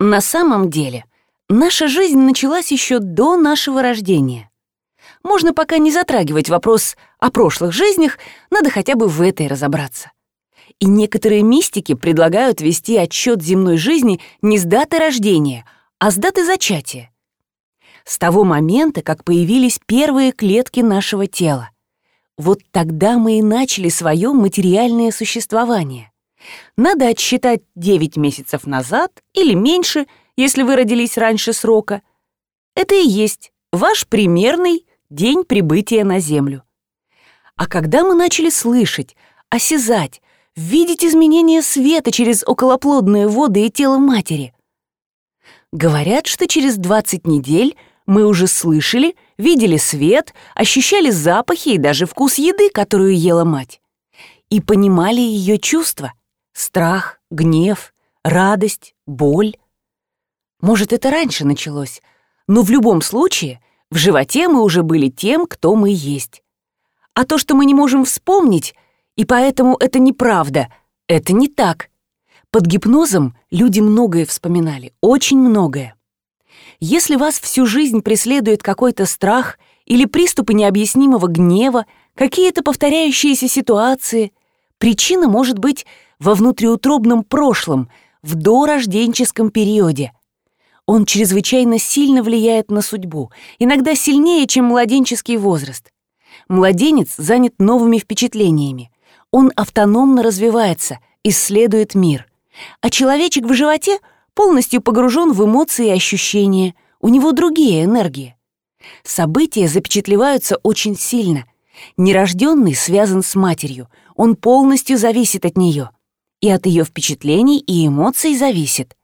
На самом деле, наша жизнь началась еще до нашего рождения. Можно пока не затрагивать вопрос о прошлых жизнях, надо хотя бы в этой разобраться. И некоторые мистики предлагают вести отчет земной жизни не с даты рождения, а с даты зачатия. С того момента, как появились первые клетки нашего тела. Вот тогда мы и начали свое материальное существование. Надо отсчитать 9 месяцев назад или меньше, если вы родились раньше срока. Это и есть ваш примерный день прибытия на Землю. А когда мы начали слышать, осязать, видеть изменения света через околоплодные воды и тело матери? Говорят, что через 20 недель мы уже слышали, видели свет, ощущали запахи и даже вкус еды, которую ела мать. И понимали ее чувства страх, гнев, радость, боль. Может, это раньше началось, но в любом случае в животе мы уже были тем, кто мы есть. А то, что мы не можем вспомнить, и поэтому это неправда, это не так. Под гипнозом люди многое вспоминали, очень многое. Если вас всю жизнь преследует какой-то страх или приступы необъяснимого гнева, какие-то повторяющиеся ситуации, причина может быть во внутриутробном прошлом, в дорожденческом периоде. Он чрезвычайно сильно влияет на судьбу, иногда сильнее, чем младенческий возраст. Младенец занят новыми впечатлениями. Он автономно развивается, исследует мир. А человечек в животе полностью погружен в эмоции и ощущения, у него другие энергии. События запечатлеваются очень сильно. Нерожденный связан с матерью, он полностью зависит от нее и от ее впечатлений и эмоций зависит.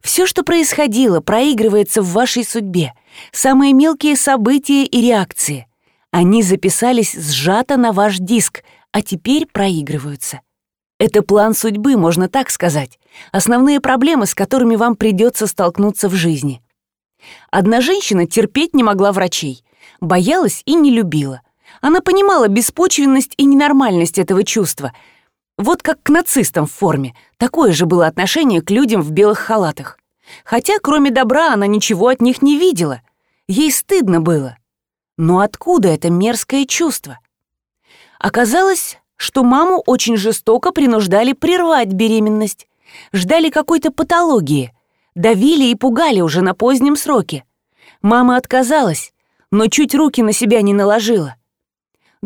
Все, что происходило, проигрывается в вашей судьбе, самые мелкие события и реакции. Они записались сжато на ваш диск, а теперь проигрываются. Это план судьбы, можно так сказать. Основные проблемы, с которыми вам придется столкнуться в жизни. Одна женщина терпеть не могла врачей, боялась и не любила. Она понимала беспочвенность и ненормальность этого чувства — вот как к нацистам в форме. Такое же было отношение к людям в белых халатах. Хотя, кроме добра, она ничего от них не видела. Ей стыдно было. Но откуда это мерзкое чувство? Оказалось, что маму очень жестоко принуждали прервать беременность. Ждали какой-то патологии. Давили и пугали уже на позднем сроке. Мама отказалась, но чуть руки на себя не наложила.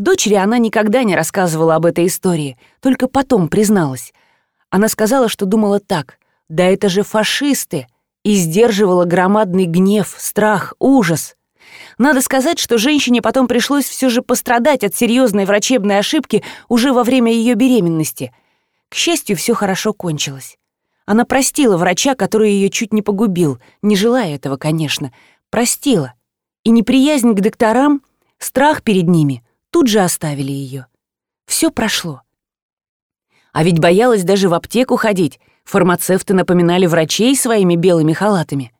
Дочери она никогда не рассказывала об этой истории, только потом призналась. Она сказала, что думала так. «Да это же фашисты!» и сдерживала громадный гнев, страх, ужас. Надо сказать, что женщине потом пришлось все же пострадать от серьезной врачебной ошибки уже во время ее беременности. К счастью, все хорошо кончилось. Она простила врача, который ее чуть не погубил, не желая этого, конечно. Простила. И неприязнь к докторам, страх перед ними тут же оставили ее. Все прошло. А ведь боялась даже в аптеку ходить. Фармацевты напоминали врачей своими белыми халатами.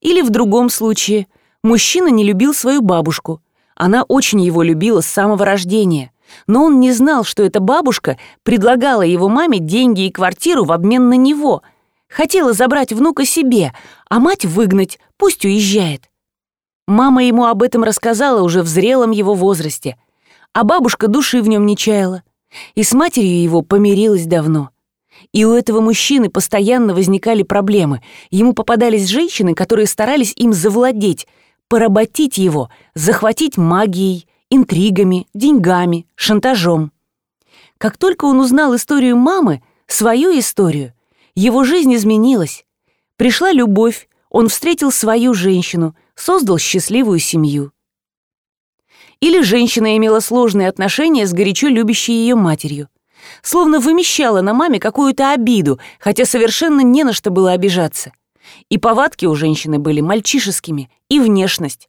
Или в другом случае, мужчина не любил свою бабушку. Она очень его любила с самого рождения. Но он не знал, что эта бабушка предлагала его маме деньги и квартиру в обмен на него. Хотела забрать внука себе, а мать выгнать, пусть уезжает. Мама ему об этом рассказала уже в зрелом его возрасте, а бабушка души в нем не чаяла. И с матерью его помирилась давно. И у этого мужчины постоянно возникали проблемы. Ему попадались женщины, которые старались им завладеть, поработить его, захватить магией, интригами, деньгами, шантажом. Как только он узнал историю мамы, свою историю, его жизнь изменилась. Пришла любовь, он встретил свою женщину — создал счастливую семью. Или женщина имела сложные отношения с горячо любящей ее матерью. Словно вымещала на маме какую-то обиду, хотя совершенно не на что было обижаться. И повадки у женщины были мальчишескими, и внешность.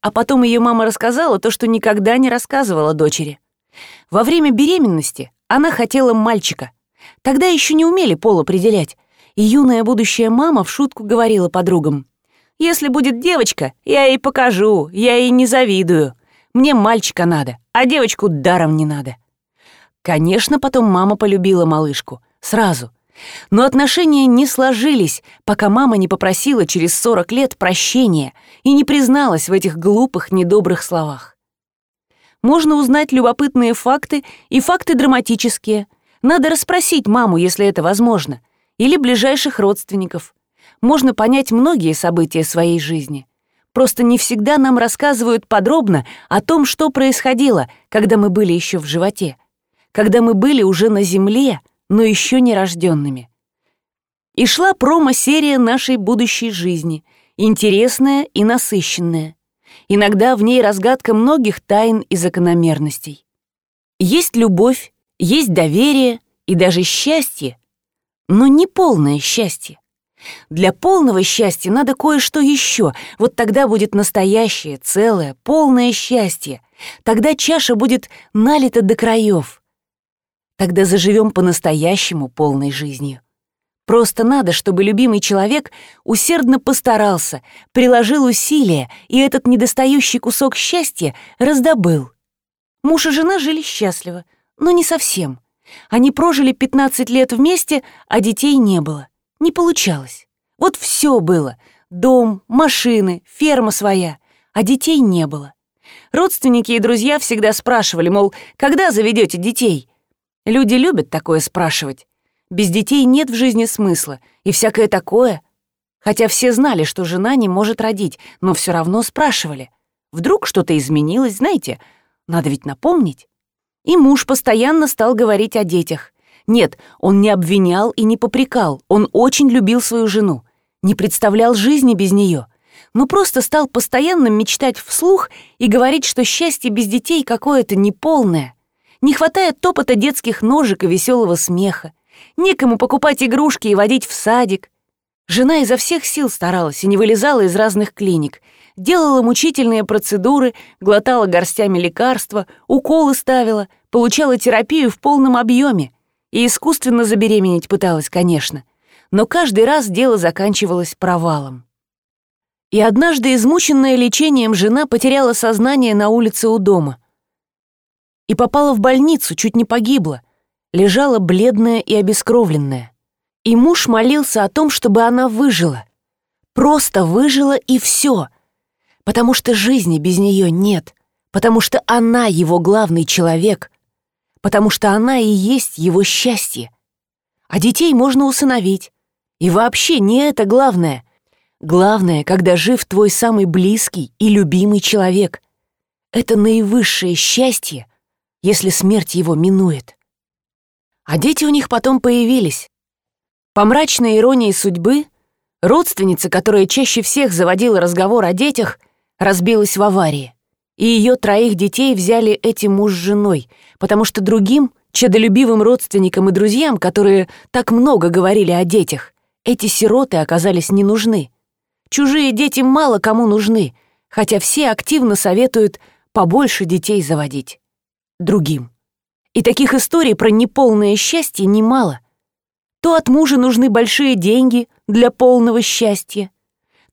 А потом ее мама рассказала то, что никогда не рассказывала дочери. Во время беременности она хотела мальчика. Тогда еще не умели пол определять. И юная будущая мама в шутку говорила подругам. Если будет девочка, я ей покажу, я ей не завидую. Мне мальчика надо, а девочку даром не надо». Конечно, потом мама полюбила малышку. Сразу. Но отношения не сложились, пока мама не попросила через 40 лет прощения и не призналась в этих глупых, недобрых словах. Можно узнать любопытные факты и факты драматические. Надо расспросить маму, если это возможно, или ближайших родственников. Можно понять многие события своей жизни. Просто не всегда нам рассказывают подробно о том, что происходило, когда мы были еще в животе, когда мы были уже на земле, но еще не рожденными. И шла промо-серия нашей будущей жизни, интересная и насыщенная. Иногда в ней разгадка многих тайн и закономерностей. Есть любовь, есть доверие и даже счастье, но не полное счастье. Для полного счастья надо кое-что еще. Вот тогда будет настоящее, целое, полное счастье. Тогда чаша будет налита до краев. Тогда заживем по-настоящему полной жизнью. Просто надо, чтобы любимый человек усердно постарался, приложил усилия и этот недостающий кусок счастья раздобыл. Муж и жена жили счастливо, но не совсем. Они прожили 15 лет вместе, а детей не было. Не получалось. Вот все было. Дом, машины, ферма своя. А детей не было. Родственники и друзья всегда спрашивали, мол, когда заведете детей? Люди любят такое спрашивать. Без детей нет в жизни смысла, и всякое такое. Хотя все знали, что жена не может родить, но все равно спрашивали. Вдруг что-то изменилось, знаете? Надо ведь напомнить. И муж постоянно стал говорить о детях. Нет, он не обвинял и не попрекал, он очень любил свою жену, не представлял жизни без нее, но просто стал постоянно мечтать вслух и говорить, что счастье без детей какое-то неполное. Не хватает топота детских ножек и веселого смеха, некому покупать игрушки и водить в садик. Жена изо всех сил старалась и не вылезала из разных клиник, делала мучительные процедуры, глотала горстями лекарства, уколы ставила, получала терапию в полном объеме, и искусственно забеременеть пыталась, конечно, но каждый раз дело заканчивалось провалом. И однажды измученная лечением жена потеряла сознание на улице у дома. И попала в больницу, чуть не погибла, лежала бледная и обескровленная. И муж молился о том, чтобы она выжила. Просто выжила и все. Потому что жизни без нее нет. Потому что она его главный человек потому что она и есть его счастье. А детей можно усыновить. И вообще не это главное. Главное, когда жив твой самый близкий и любимый человек. Это наивысшее счастье, если смерть его минует. А дети у них потом появились. По мрачной иронии судьбы, родственница, которая чаще всех заводила разговор о детях, разбилась в аварии и ее троих детей взяли эти муж с женой, потому что другим, чадолюбивым родственникам и друзьям, которые так много говорили о детях, эти сироты оказались не нужны. Чужие дети мало кому нужны, хотя все активно советуют побольше детей заводить. Другим. И таких историй про неполное счастье немало. То от мужа нужны большие деньги для полного счастья,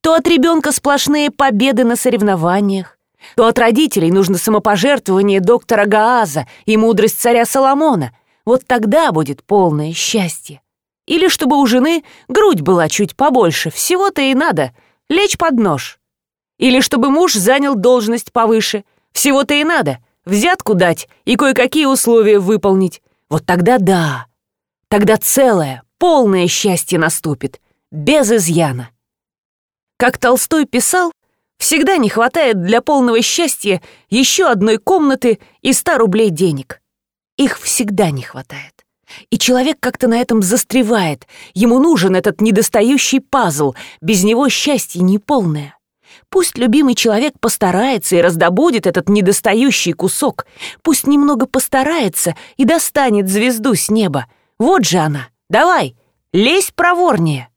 то от ребенка сплошные победы на соревнованиях, то от родителей нужно самопожертвование доктора Гааза и мудрость царя Соломона. Вот тогда будет полное счастье. Или чтобы у жены грудь была чуть побольше, всего-то и надо, лечь под нож. Или чтобы муж занял должность повыше, всего-то и надо, взятку дать и кое-какие условия выполнить. Вот тогда да, тогда целое, полное счастье наступит, без изъяна. Как Толстой писал, Всегда не хватает для полного счастья еще одной комнаты и ста рублей денег. Их всегда не хватает. И человек как-то на этом застревает. Ему нужен этот недостающий пазл. Без него счастье неполное. Пусть любимый человек постарается и раздобудет этот недостающий кусок. Пусть немного постарается и достанет звезду с неба. Вот же она. Давай, лезь проворнее.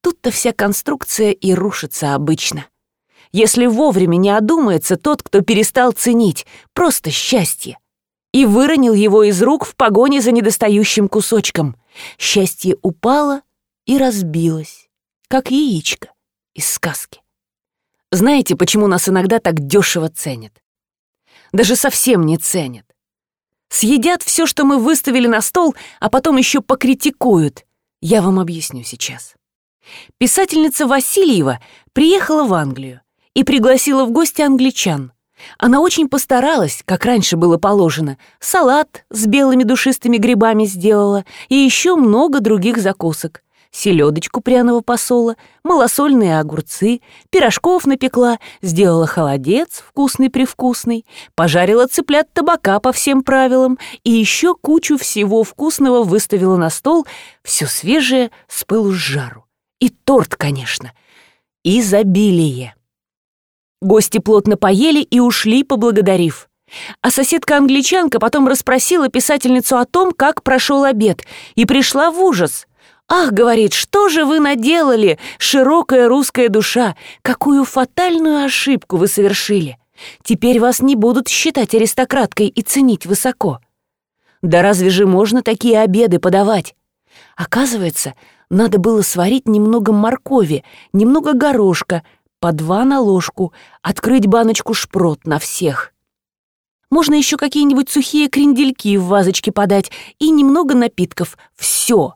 Тут-то вся конструкция и рушится обычно если вовремя не одумается тот, кто перестал ценить просто счастье и выронил его из рук в погоне за недостающим кусочком. Счастье упало и разбилось, как яичко из сказки. Знаете, почему нас иногда так дешево ценят? Даже совсем не ценят. Съедят все, что мы выставили на стол, а потом еще покритикуют. Я вам объясню сейчас. Писательница Васильева приехала в Англию и пригласила в гости англичан. Она очень постаралась, как раньше было положено. Салат с белыми душистыми грибами сделала и еще много других закусок. Селедочку пряного посола, малосольные огурцы, пирожков напекла, сделала холодец вкусный-привкусный, пожарила цыплят табака по всем правилам и еще кучу всего вкусного выставила на стол, все свежее с пылу с жару. И торт, конечно. Изобилие. Гости плотно поели и ушли, поблагодарив. А соседка-англичанка потом расспросила писательницу о том, как прошел обед, и пришла в ужас. «Ах, — говорит, — что же вы наделали, широкая русская душа? Какую фатальную ошибку вы совершили! Теперь вас не будут считать аристократкой и ценить высоко. Да разве же можно такие обеды подавать? Оказывается, надо было сварить немного моркови, немного горошка, по два на ложку, открыть баночку шпрот на всех. Можно еще какие-нибудь сухие крендельки в вазочке подать и немного напитков. Все.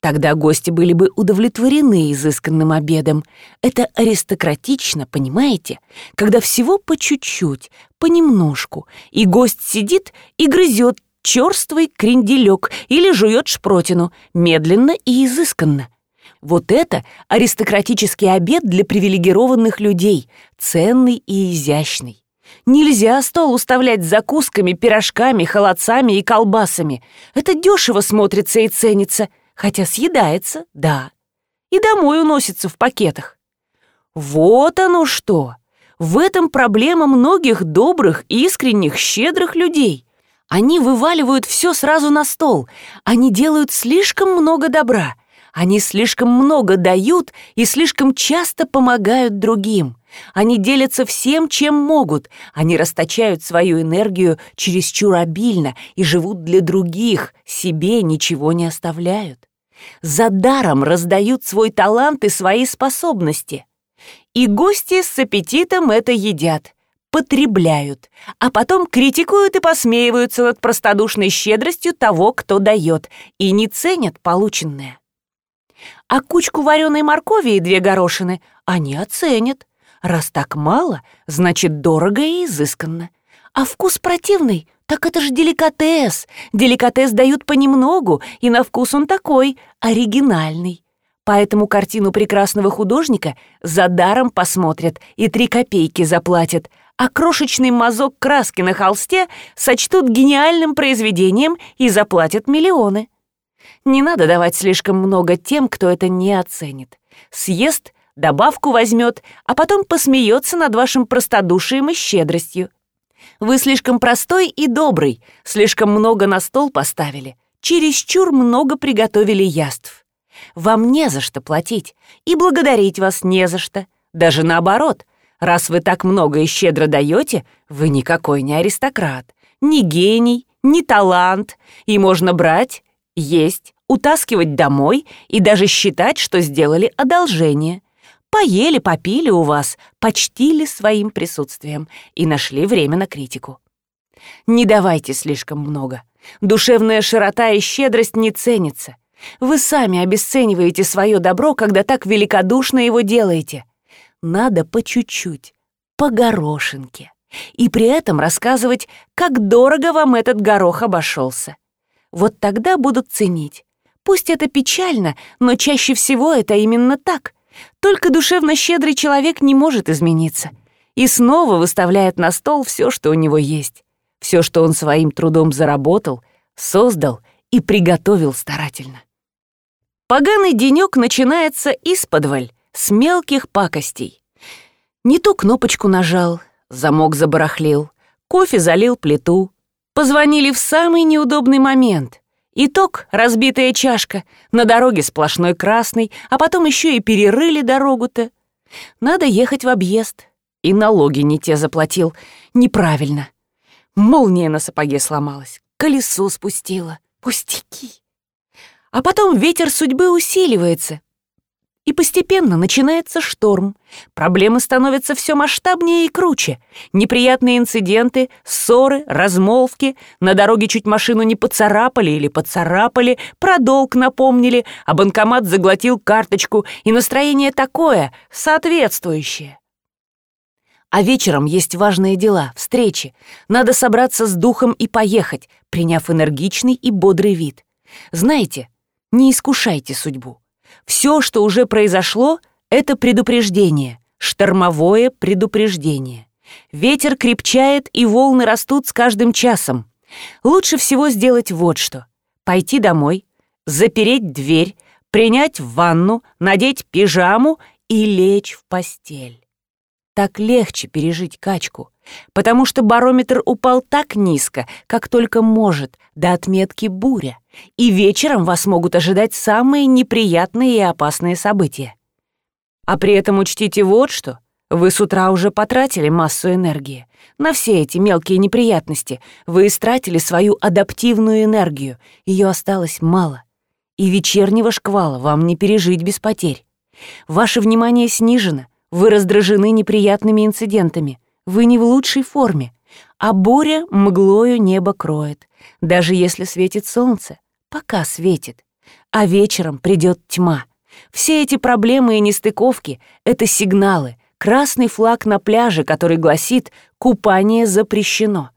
Тогда гости были бы удовлетворены изысканным обедом. Это аристократично, понимаете? Когда всего по чуть-чуть, понемножку, и гость сидит и грызет черствый кренделек или жует шпротину, медленно и изысканно. Вот это аристократический обед для привилегированных людей, ценный и изящный. Нельзя стол уставлять закусками, пирожками, холодцами и колбасами. Это дешево смотрится и ценится, хотя съедается, да. И домой уносится в пакетах. Вот оно что! В этом проблема многих добрых, искренних, щедрых людей. Они вываливают все сразу на стол. Они делают слишком много добра. Они слишком много дают и слишком часто помогают другим. Они делятся всем, чем могут. Они расточают свою энергию чересчур обильно и живут для других, себе ничего не оставляют. За даром раздают свой талант и свои способности. И гости с аппетитом это едят, потребляют, а потом критикуют и посмеиваются над простодушной щедростью того, кто дает, и не ценят полученное. А кучку вареной моркови и две горошины они оценят. Раз так мало, значит, дорого и изысканно. А вкус противный, так это же деликатес. Деликатес дают понемногу, и на вкус он такой, оригинальный. Поэтому картину прекрасного художника за даром посмотрят и три копейки заплатят, а крошечный мазок краски на холсте сочтут гениальным произведением и заплатят миллионы. Не надо давать слишком много тем, кто это не оценит. Съест, добавку возьмет, а потом посмеется над вашим простодушием и щедростью. Вы слишком простой и добрый, слишком много на стол поставили, чересчур много приготовили яств. Вам не за что платить, и благодарить вас не за что. Даже наоборот, раз вы так много и щедро даете, вы никакой не аристократ, не гений, не талант, и можно брать есть, утаскивать домой и даже считать, что сделали одолжение. Поели, попили у вас, почтили своим присутствием и нашли время на критику. Не давайте слишком много. Душевная широта и щедрость не ценятся. Вы сами обесцениваете свое добро, когда так великодушно его делаете. Надо по чуть-чуть, по горошинке. И при этом рассказывать, как дорого вам этот горох обошелся вот тогда будут ценить. Пусть это печально, но чаще всего это именно так. Только душевно щедрый человек не может измениться. И снова выставляет на стол все, что у него есть. Все, что он своим трудом заработал, создал и приготовил старательно. Поганый денек начинается из-подваль, с мелких пакостей. Не ту кнопочку нажал, замок забарахлил, кофе залил плиту, Позвонили в самый неудобный момент. Итог — разбитая чашка, на дороге сплошной красный, а потом еще и перерыли дорогу-то. Надо ехать в объезд. И налоги не те заплатил. Неправильно. Молния на сапоге сломалась, колесо спустило. Пустяки. А потом ветер судьбы усиливается. И постепенно начинается шторм. Проблемы становятся все масштабнее и круче. Неприятные инциденты, ссоры, размолвки. На дороге чуть машину не поцарапали или поцарапали, про долг напомнили, а банкомат заглотил карточку, и настроение такое, соответствующее. А вечером есть важные дела, встречи. Надо собраться с духом и поехать, приняв энергичный и бодрый вид. Знаете, не искушайте судьбу. Все, что уже произошло, это предупреждение, штормовое предупреждение. Ветер крепчает, и волны растут с каждым часом. Лучше всего сделать вот что. Пойти домой, запереть дверь, принять ванну, надеть пижаму и лечь в постель так легче пережить качку, потому что барометр упал так низко, как только может, до отметки буря, и вечером вас могут ожидать самые неприятные и опасные события. А при этом учтите вот что. Вы с утра уже потратили массу энергии. На все эти мелкие неприятности вы истратили свою адаптивную энергию, ее осталось мало. И вечернего шквала вам не пережить без потерь. Ваше внимание снижено, вы раздражены неприятными инцидентами. Вы не в лучшей форме. А буря мглою небо кроет, даже если светит солнце. Пока светит. А вечером придет тьма. Все эти проблемы и нестыковки — это сигналы, красный флаг на пляже, который гласит «купание запрещено».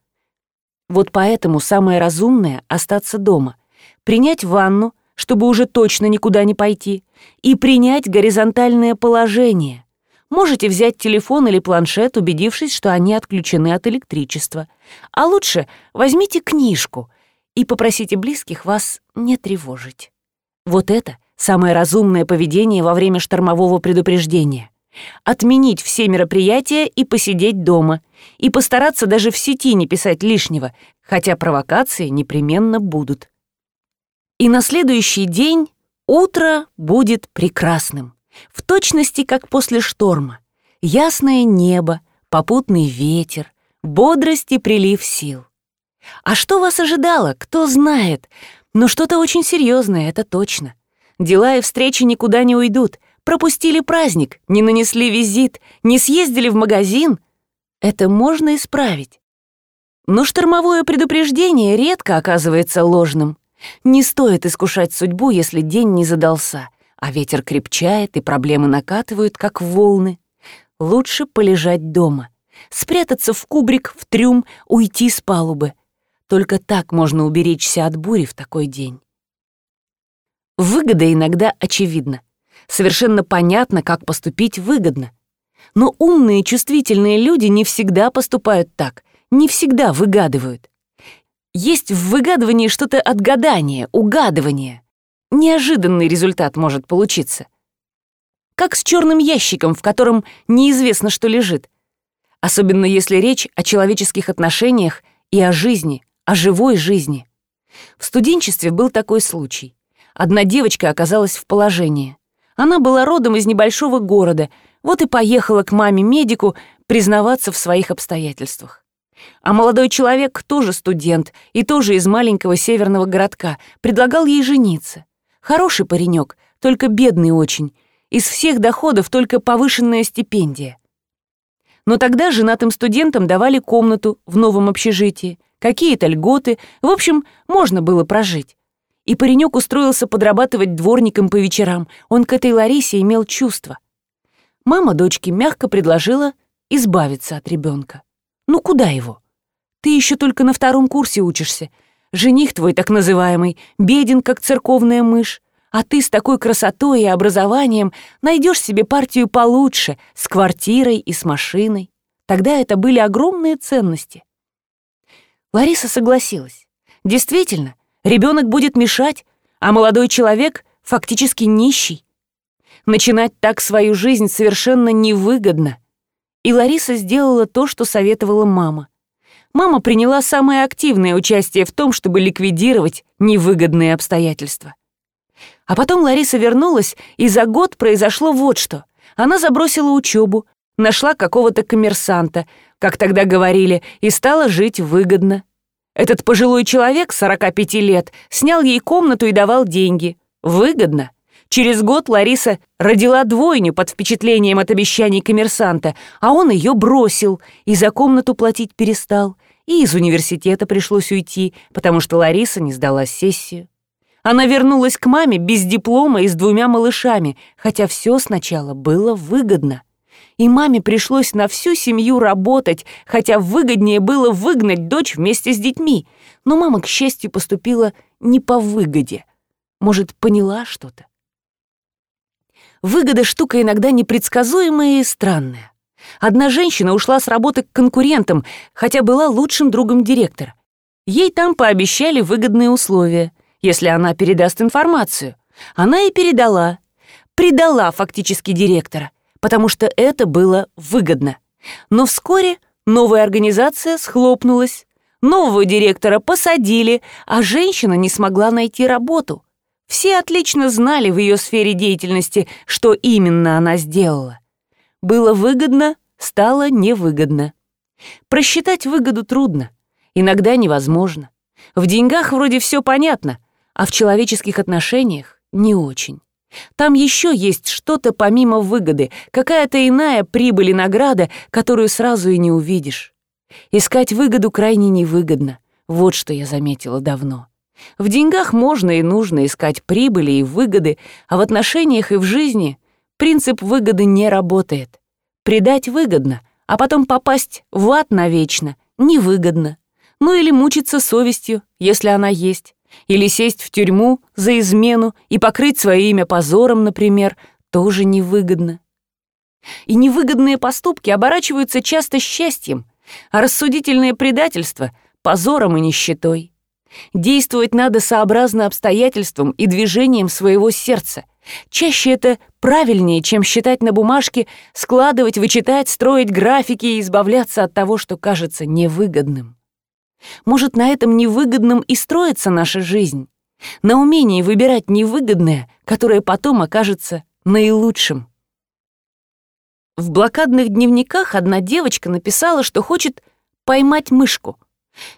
Вот поэтому самое разумное — остаться дома, принять ванну, чтобы уже точно никуда не пойти, и принять горизонтальное положение, Можете взять телефон или планшет, убедившись, что они отключены от электричества. А лучше возьмите книжку и попросите близких вас не тревожить. Вот это самое разумное поведение во время штормового предупреждения. Отменить все мероприятия и посидеть дома. И постараться даже в сети не писать лишнего, хотя провокации непременно будут. И на следующий день утро будет прекрасным. В точности, как после шторма. Ясное небо, попутный ветер, бодрость и прилив сил. А что вас ожидало, кто знает? Но что-то очень серьезное, это точно. Дела и встречи никуда не уйдут. Пропустили праздник, не нанесли визит, не съездили в магазин. Это можно исправить. Но штормовое предупреждение редко оказывается ложным. Не стоит искушать судьбу, если день не задался а ветер крепчает, и проблемы накатывают, как волны. Лучше полежать дома, спрятаться в кубрик, в трюм, уйти с палубы. Только так можно уберечься от бури в такой день. Выгода иногда очевидна. Совершенно понятно, как поступить выгодно. Но умные чувствительные люди не всегда поступают так, не всегда выгадывают. Есть в выгадывании что-то от гадания, угадывания неожиданный результат может получиться. Как с черным ящиком, в котором неизвестно, что лежит. Особенно если речь о человеческих отношениях и о жизни, о живой жизни. В студенчестве был такой случай. Одна девочка оказалась в положении. Она была родом из небольшого города, вот и поехала к маме-медику признаваться в своих обстоятельствах. А молодой человек, тоже студент и тоже из маленького северного городка, предлагал ей жениться. Хороший паренек, только бедный очень. Из всех доходов только повышенная стипендия. Но тогда женатым студентам давали комнату в новом общежитии, какие-то льготы, в общем, можно было прожить. И паренек устроился подрабатывать дворником по вечерам. Он к этой Ларисе имел чувства. Мама дочки мягко предложила избавиться от ребенка. Ну куда его? Ты еще только на втором курсе учишься, Жених твой, так называемый, беден, как церковная мышь, а ты с такой красотой и образованием найдешь себе партию получше, с квартирой и с машиной. Тогда это были огромные ценности. Лариса согласилась. Действительно, ребенок будет мешать, а молодой человек фактически нищий. Начинать так свою жизнь совершенно невыгодно. И Лариса сделала то, что советовала мама мама приняла самое активное участие в том, чтобы ликвидировать невыгодные обстоятельства. А потом Лариса вернулась, и за год произошло вот что. Она забросила учебу, нашла какого-то коммерсанта, как тогда говорили, и стала жить выгодно. Этот пожилой человек, 45 лет, снял ей комнату и давал деньги. Выгодно. Через год Лариса родила двойню под впечатлением от обещаний коммерсанта, а он ее бросил и за комнату платить перестал, и из университета пришлось уйти, потому что Лариса не сдала сессию. Она вернулась к маме без диплома и с двумя малышами, хотя все сначала было выгодно. И маме пришлось на всю семью работать, хотя выгоднее было выгнать дочь вместе с детьми. Но мама, к счастью, поступила не по выгоде. Может, поняла что-то? Выгода — штука иногда непредсказуемая и странная. Одна женщина ушла с работы к конкурентам, хотя была лучшим другом директора. Ей там пообещали выгодные условия, если она передаст информацию. Она и передала. Предала фактически директора, потому что это было выгодно. Но вскоре новая организация схлопнулась. Нового директора посадили, а женщина не смогла найти работу. Все отлично знали в ее сфере деятельности, что именно она сделала. Было выгодно, стало невыгодно. Просчитать выгоду трудно, иногда невозможно. В деньгах вроде все понятно, а в человеческих отношениях не очень. Там еще есть что-то помимо выгоды, какая-то иная прибыль и награда, которую сразу и не увидишь. Искать выгоду крайне невыгодно. Вот что я заметила давно. В деньгах можно и нужно искать прибыли и выгоды, а в отношениях и в жизни принцип выгоды не работает. Предать выгодно, а потом попасть в ад навечно невыгодно. Ну или мучиться совестью, если она есть. Или сесть в тюрьму за измену и покрыть свое имя позором, например, тоже невыгодно. И невыгодные поступки оборачиваются часто счастьем, а рассудительное предательство — позором и нищетой. Действовать надо сообразно обстоятельствам и движениям своего сердца. Чаще это правильнее, чем считать на бумажке, складывать, вычитать, строить графики и избавляться от того, что кажется невыгодным. Может, на этом невыгодном и строится наша жизнь? На умении выбирать невыгодное, которое потом окажется наилучшим. В блокадных дневниках одна девочка написала, что хочет поймать мышку.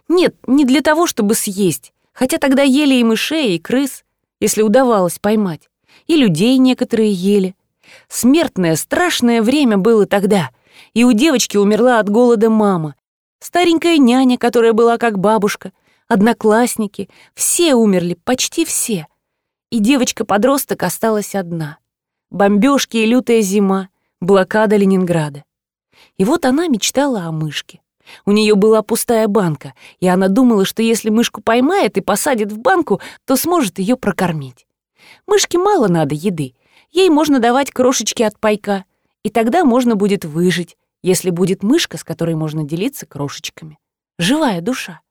Нет, не для того, чтобы съесть, хотя тогда ели и мышей, и крыс, если удавалось поймать. И людей некоторые ели. Смертное, страшное время было тогда, и у девочки умерла от голода мама. Старенькая няня, которая была как бабушка, одноклассники, все умерли, почти все. И девочка-подросток осталась одна. Бомбежки и лютая зима, блокада Ленинграда. И вот она мечтала о мышке. У нее была пустая банка, и она думала, что если мышку поймает и посадит в банку, то сможет ее прокормить. Мышке мало надо еды, ей можно давать крошечки от пайка, и тогда можно будет выжить, если будет мышка, с которой можно делиться крошечками. Живая душа.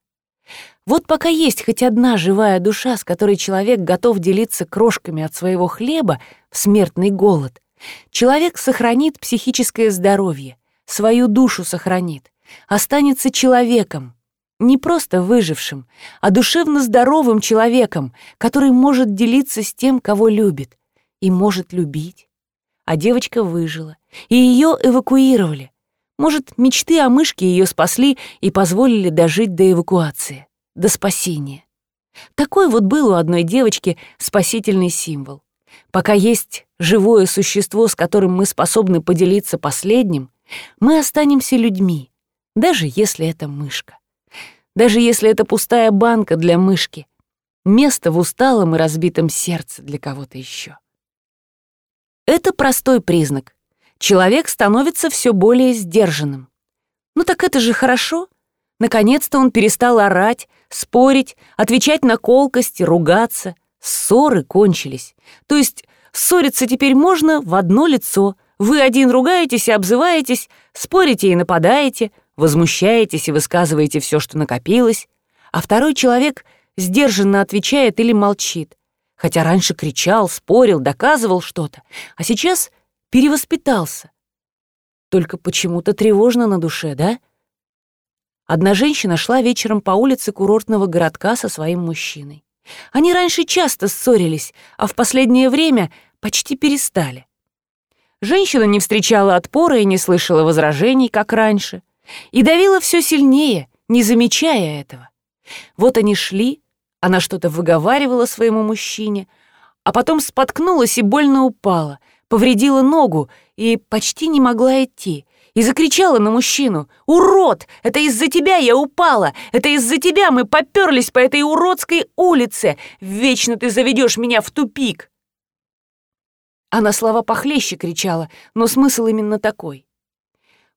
Вот пока есть хоть одна живая душа, с которой человек готов делиться крошками от своего хлеба в смертный голод, человек сохранит психическое здоровье, свою душу сохранит останется человеком, не просто выжившим, а душевно здоровым человеком, который может делиться с тем, кого любит, и может любить. А девочка выжила, и ее эвакуировали. Может, мечты о мышке ее спасли и позволили дожить до эвакуации, до спасения. Такой вот был у одной девочки спасительный символ. Пока есть живое существо, с которым мы способны поделиться последним, мы останемся людьми, даже если это мышка. Даже если это пустая банка для мышки. Место в усталом и разбитом сердце для кого-то еще. Это простой признак. Человек становится все более сдержанным. Ну так это же хорошо. Наконец-то он перестал орать, спорить, отвечать на колкости, ругаться. Ссоры кончились. То есть ссориться теперь можно в одно лицо. Вы один ругаетесь и обзываетесь, спорите и нападаете — возмущаетесь и высказываете все, что накопилось, а второй человек сдержанно отвечает или молчит, хотя раньше кричал, спорил, доказывал что-то, а сейчас перевоспитался. Только почему-то тревожно на душе, да? Одна женщина шла вечером по улице курортного городка со своим мужчиной. Они раньше часто ссорились, а в последнее время почти перестали. Женщина не встречала отпора и не слышала возражений, как раньше — и давила все сильнее, не замечая этого. Вот они шли, она что-то выговаривала своему мужчине, а потом споткнулась и больно упала, повредила ногу и почти не могла идти. И закричала на мужчину. «Урод! Это из-за тебя я упала! Это из-за тебя мы поперлись по этой уродской улице! Вечно ты заведешь меня в тупик!» Она слова похлеще кричала, но смысл именно такой.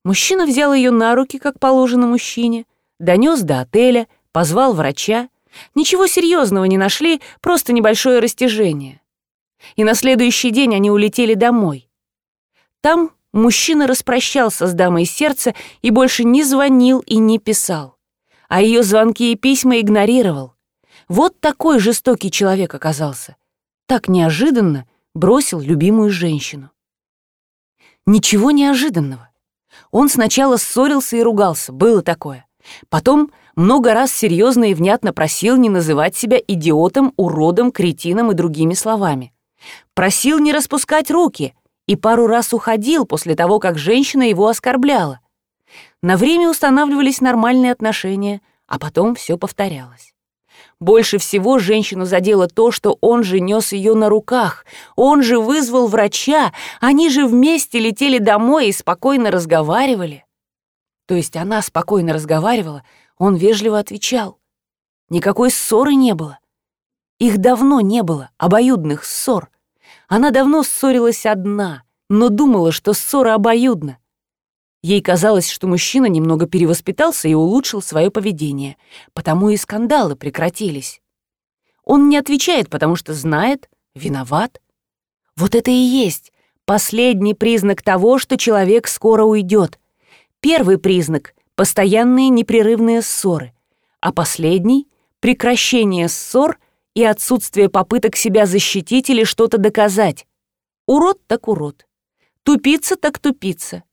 Мужчина взял ее на руки, как положено мужчине, донес до отеля, позвал врача. Ничего серьезного не нашли, просто небольшое растяжение. И на следующий день они улетели домой. Там мужчина распрощался с дамой сердца и больше не звонил и не писал. А ее звонки и письма игнорировал. Вот такой жестокий человек оказался. Так неожиданно бросил любимую женщину. Ничего неожиданного. Он сначала ссорился и ругался, было такое. Потом много раз серьезно и внятно просил не называть себя идиотом, уродом, кретином и другими словами. Просил не распускать руки и пару раз уходил после того, как женщина его оскорбляла. На время устанавливались нормальные отношения, а потом все повторялось. Больше всего женщину задело то, что он же нес ее на руках, он же вызвал врача, они же вместе летели домой и спокойно разговаривали. То есть она спокойно разговаривала, он вежливо отвечал. Никакой ссоры не было. Их давно не было, обоюдных ссор. Она давно ссорилась одна, но думала, что ссора обоюдна. Ей казалось, что мужчина немного перевоспитался и улучшил свое поведение, потому и скандалы прекратились. Он не отвечает, потому что знает, виноват. Вот это и есть последний признак того, что человек скоро уйдет. Первый признак — постоянные непрерывные ссоры, а последний — прекращение ссор и отсутствие попыток себя защитить или что-то доказать. Урод так урод. Тупица так тупица.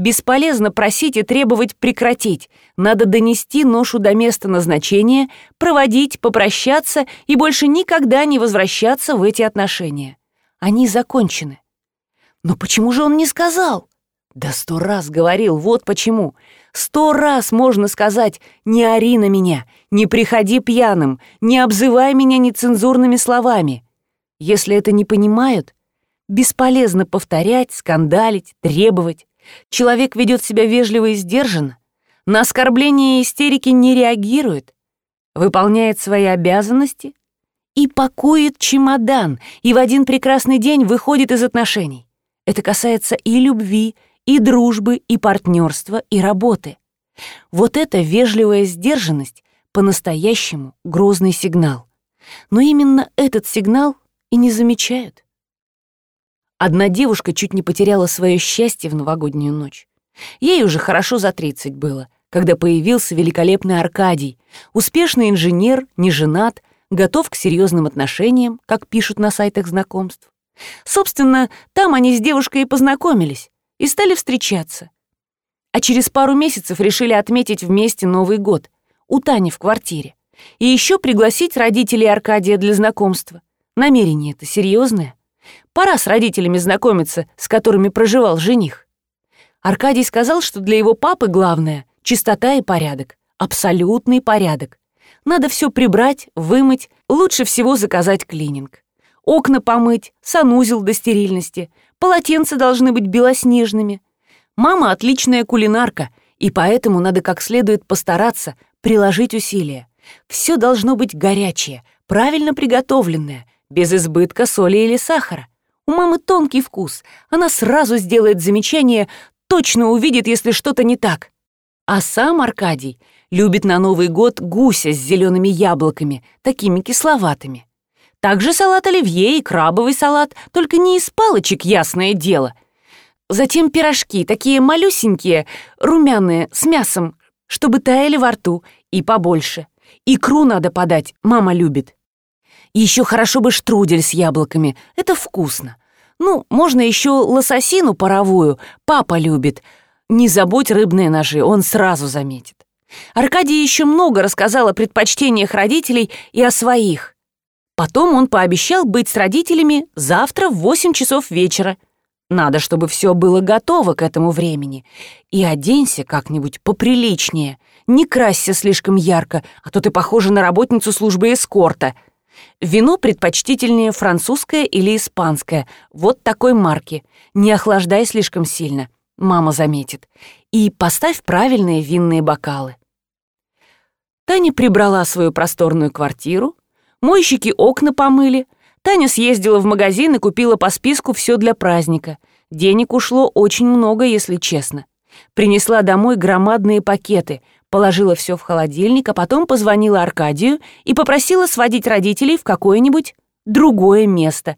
Бесполезно просить и требовать прекратить. Надо донести ношу до места назначения, проводить, попрощаться и больше никогда не возвращаться в эти отношения. Они закончены. Но почему же он не сказал? Да сто раз говорил, вот почему. Сто раз можно сказать «не ори на меня», «не приходи пьяным», «не обзывай меня нецензурными словами». Если это не понимают, бесполезно повторять, скандалить, требовать. Человек ведет себя вежливо и сдержанно, на оскорбления и истерики не реагирует, выполняет свои обязанности и пакует чемодан, и в один прекрасный день выходит из отношений. Это касается и любви, и дружбы, и партнерства, и работы. Вот эта вежливая сдержанность по-настоящему грозный сигнал. Но именно этот сигнал и не замечают. Одна девушка чуть не потеряла свое счастье в новогоднюю ночь. Ей уже хорошо за 30 было, когда появился великолепный Аркадий, успешный инженер, не женат, готов к серьезным отношениям, как пишут на сайтах знакомств. Собственно, там они с девушкой и познакомились, и стали встречаться. А через пару месяцев решили отметить вместе Новый год, у Тани в квартире, и еще пригласить родителей Аркадия для знакомства. Намерение это серьезное. Пора с родителями знакомиться, с которыми проживал жених. Аркадий сказал, что для его папы главное — чистота и порядок. Абсолютный порядок. Надо все прибрать, вымыть, лучше всего заказать клининг. Окна помыть, санузел до стерильности, полотенца должны быть белоснежными. Мама отличная кулинарка, и поэтому надо как следует постараться, приложить усилия. Все должно быть горячее, правильно приготовленное, без избытка соли или сахара. У мамы тонкий вкус, она сразу сделает замечание, точно увидит, если что-то не так. А сам Аркадий любит на Новый год гуся с зелеными яблоками, такими кисловатыми. Также салат оливье и крабовый салат, только не из палочек, ясное дело. Затем пирожки, такие малюсенькие, румяные, с мясом, чтобы таяли во рту, и побольше. Икру надо подать, мама любит. Еще хорошо бы штрудель с яблоками. Это вкусно. Ну, можно еще лососину паровую. Папа любит. Не забудь рыбные ножи, он сразу заметит. Аркадий еще много рассказал о предпочтениях родителей и о своих. Потом он пообещал быть с родителями завтра в 8 часов вечера. Надо, чтобы все было готово к этому времени. И оденься как-нибудь поприличнее. Не красься слишком ярко, а то ты похожа на работницу службы эскорта — Вино предпочтительнее французское или испанское, вот такой марки. Не охлаждай слишком сильно, мама заметит. И поставь правильные винные бокалы. Таня прибрала свою просторную квартиру, мойщики окна помыли, Таня съездила в магазин и купила по списку все для праздника. Денег ушло очень много, если честно. Принесла домой громадные пакеты, положила все в холодильник, а потом позвонила Аркадию и попросила сводить родителей в какое-нибудь другое место.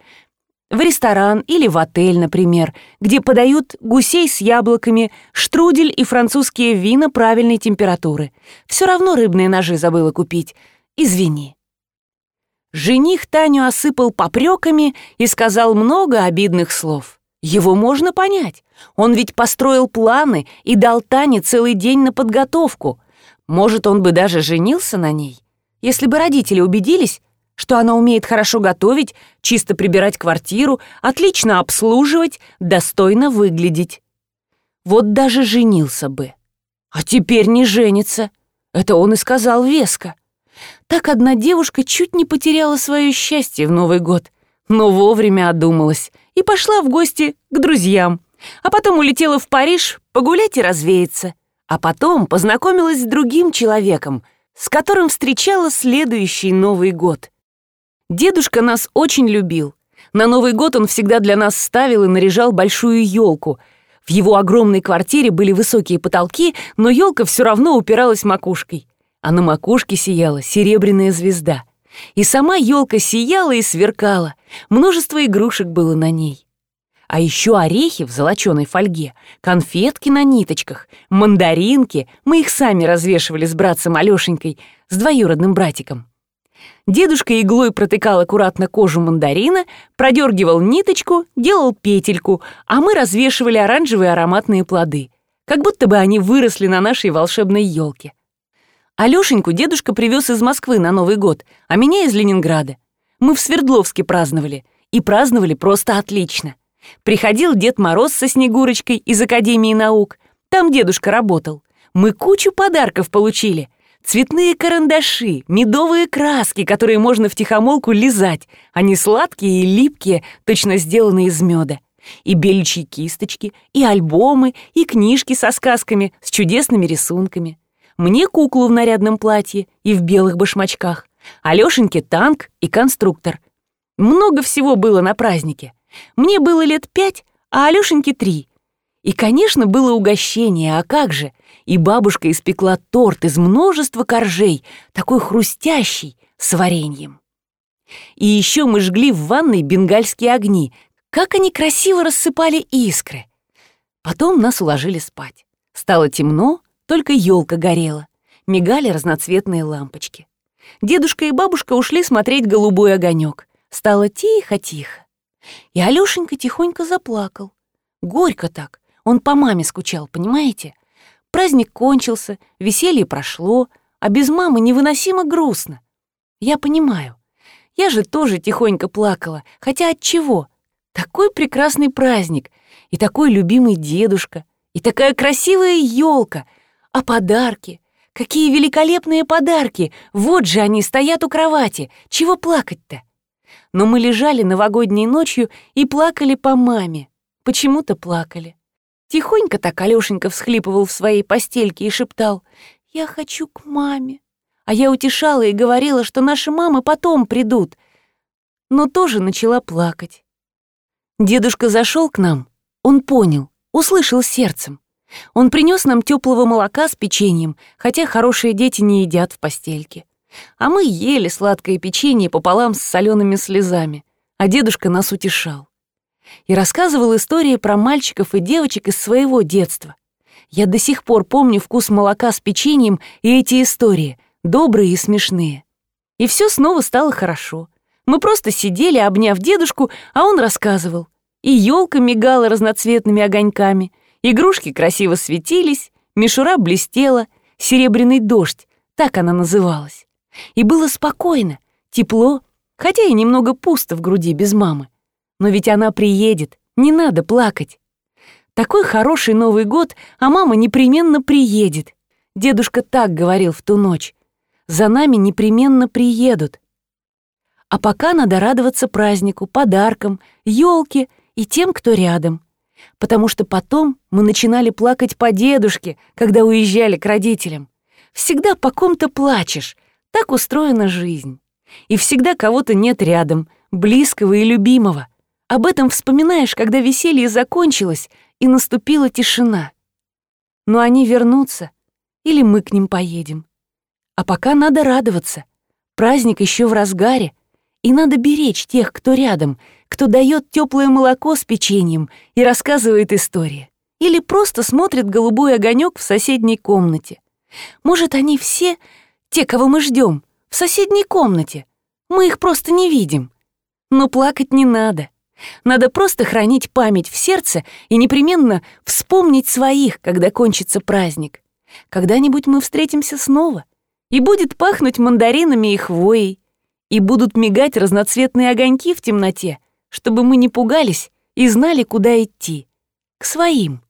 В ресторан или в отель, например, где подают гусей с яблоками, штрудель и французские вина правильной температуры. Все равно рыбные ножи забыла купить. Извини. Жених Таню осыпал попреками и сказал много обидных слов. Его можно понять. Он ведь построил планы и дал Тане целый день на подготовку. Может, он бы даже женился на ней, если бы родители убедились, что она умеет хорошо готовить, чисто прибирать квартиру, отлично обслуживать, достойно выглядеть. Вот даже женился бы. А теперь не женится. Это он и сказал веско. Так одна девушка чуть не потеряла свое счастье в Новый год, но вовремя одумалась и пошла в гости к друзьям, а потом улетела в Париж погулять и развеяться, а потом познакомилась с другим человеком, с которым встречала следующий Новый год. Дедушка нас очень любил. На Новый год он всегда для нас ставил и наряжал большую елку. В его огромной квартире были высокие потолки, но елка все равно упиралась макушкой. А на макушке сияла серебряная звезда — и сама елка сияла и сверкала, множество игрушек было на ней. А еще орехи в золоченой фольге, конфетки на ниточках, мандаринки, мы их сами развешивали с братцем Алешенькой, с двоюродным братиком. Дедушка иглой протыкал аккуратно кожу мандарина, продергивал ниточку, делал петельку, а мы развешивали оранжевые ароматные плоды, как будто бы они выросли на нашей волшебной елке. Алёшеньку дедушка привез из Москвы на Новый год, а меня из Ленинграда. Мы в Свердловске праздновали. И праздновали просто отлично. Приходил Дед Мороз со Снегурочкой из Академии наук. Там дедушка работал. Мы кучу подарков получили. Цветные карандаши, медовые краски, которые можно втихомолку лизать. Они сладкие и липкие, точно сделанные из меда. И беличьи кисточки, и альбомы, и книжки со сказками, с чудесными рисунками мне куклу в нарядном платье и в белых башмачках, Алёшеньке танк и конструктор. Много всего было на празднике. Мне было лет пять, а Алёшеньке три. И, конечно, было угощение, а как же? И бабушка испекла торт из множества коржей, такой хрустящий, с вареньем. И еще мы жгли в ванной бенгальские огни. Как они красиво рассыпали искры. Потом нас уложили спать. Стало темно, только елка горела, мигали разноцветные лампочки. Дедушка и бабушка ушли смотреть голубой огонек. Стало тихо-тихо. И Алёшенька тихонько заплакал. Горько так. Он по маме скучал, понимаете? Праздник кончился, веселье прошло, а без мамы невыносимо грустно. Я понимаю. Я же тоже тихонько плакала, хотя от чего? Такой прекрасный праздник, и такой любимый дедушка, и такая красивая елка — а подарки? Какие великолепные подарки! Вот же они стоят у кровати. Чего плакать-то? Но мы лежали новогодней ночью и плакали по маме. Почему-то плакали. Тихонько так Алёшенька всхлипывал в своей постельке и шептал «Я хочу к маме». А я утешала и говорила, что наши мамы потом придут. Но тоже начала плакать. Дедушка зашел к нам. Он понял, услышал сердцем. Он принес нам теплого молока с печеньем, хотя хорошие дети не едят в постельке. А мы ели сладкое печенье пополам с солеными слезами, а дедушка нас утешал. И рассказывал истории про мальчиков и девочек из своего детства. Я до сих пор помню вкус молока с печеньем и эти истории, добрые и смешные. И все снова стало хорошо. Мы просто сидели, обняв дедушку, а он рассказывал. И елка мигала разноцветными огоньками — Игрушки красиво светились, мишура блестела, серебряный дождь, так она называлась. И было спокойно, тепло, хотя и немного пусто в груди без мамы. Но ведь она приедет, не надо плакать. Такой хороший Новый год, а мама непременно приедет. Дедушка так говорил в ту ночь. За нами непременно приедут. А пока надо радоваться празднику, подаркам, елке и тем, кто рядом. Потому что потом мы начинали плакать по дедушке, когда уезжали к родителям. Всегда по ком-то плачешь. Так устроена жизнь. И всегда кого-то нет рядом, близкого и любимого. Об этом вспоминаешь, когда веселье закончилось и наступила тишина. Но они вернутся, или мы к ним поедем. А пока надо радоваться. Праздник еще в разгаре, и надо беречь тех, кто рядом, кто дает теплое молоко с печеньем и рассказывает истории. Или просто смотрит голубой огонек в соседней комнате. Может, они все, те, кого мы ждем, в соседней комнате. Мы их просто не видим. Но плакать не надо. Надо просто хранить память в сердце и непременно вспомнить своих, когда кончится праздник. Когда-нибудь мы встретимся снова, и будет пахнуть мандаринами и хвоей, и будут мигать разноцветные огоньки в темноте, чтобы мы не пугались и знали, куда идти. К своим.